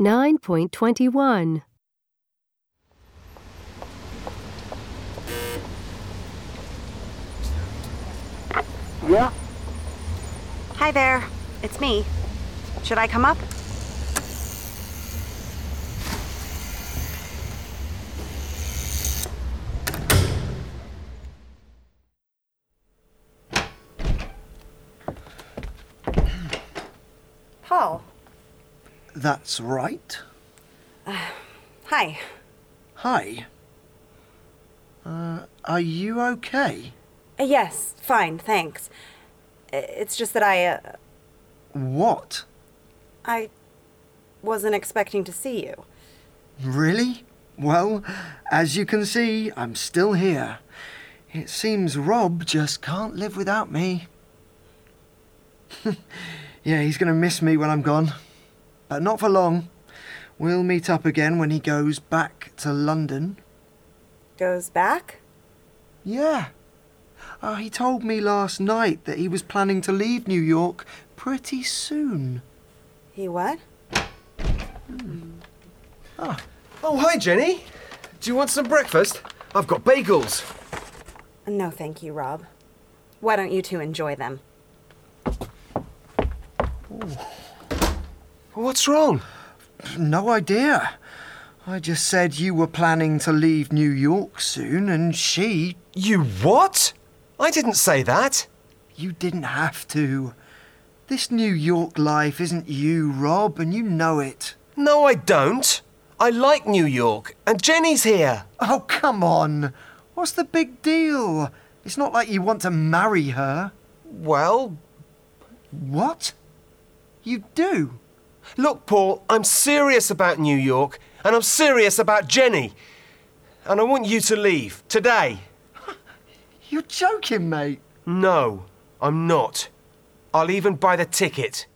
9.21 Yeah? Hi there. It's me. Should I come up? Paul. That's right. Hi. Hi. Uh, are you okay? Uh, yes, fine, thanks. It's just that I, uh, What? I wasn't expecting to see you. Really? Well, as you can see, I'm still here. It seems Rob just can't live without me. yeah, he's going to miss me when I'm gone. But not for long. We'll meet up again when he goes back to London. Goes back? Yeah. Uh, he told me last night that he was planning to leave New York pretty soon. He what? Ah, Oh, hi, Jenny. Do you want some breakfast? I've got bagels. No, thank you, Rob. Why don't you two enjoy them? What's wrong? No idea. I just said you were planning to leave New York soon, and she. You what? I didn't say that. You didn't have to. This New York life isn't you, Rob, and you know it. No, I don't. I like New York, and Jenny's here. Oh, come on. What's the big deal? It's not like you want to marry her. Well, What? You do? Look, Paul, I'm serious about New York, and I'm serious about Jenny. And I want you to leave today. You're joking, mate. No, I'm not. I'll even buy the ticket.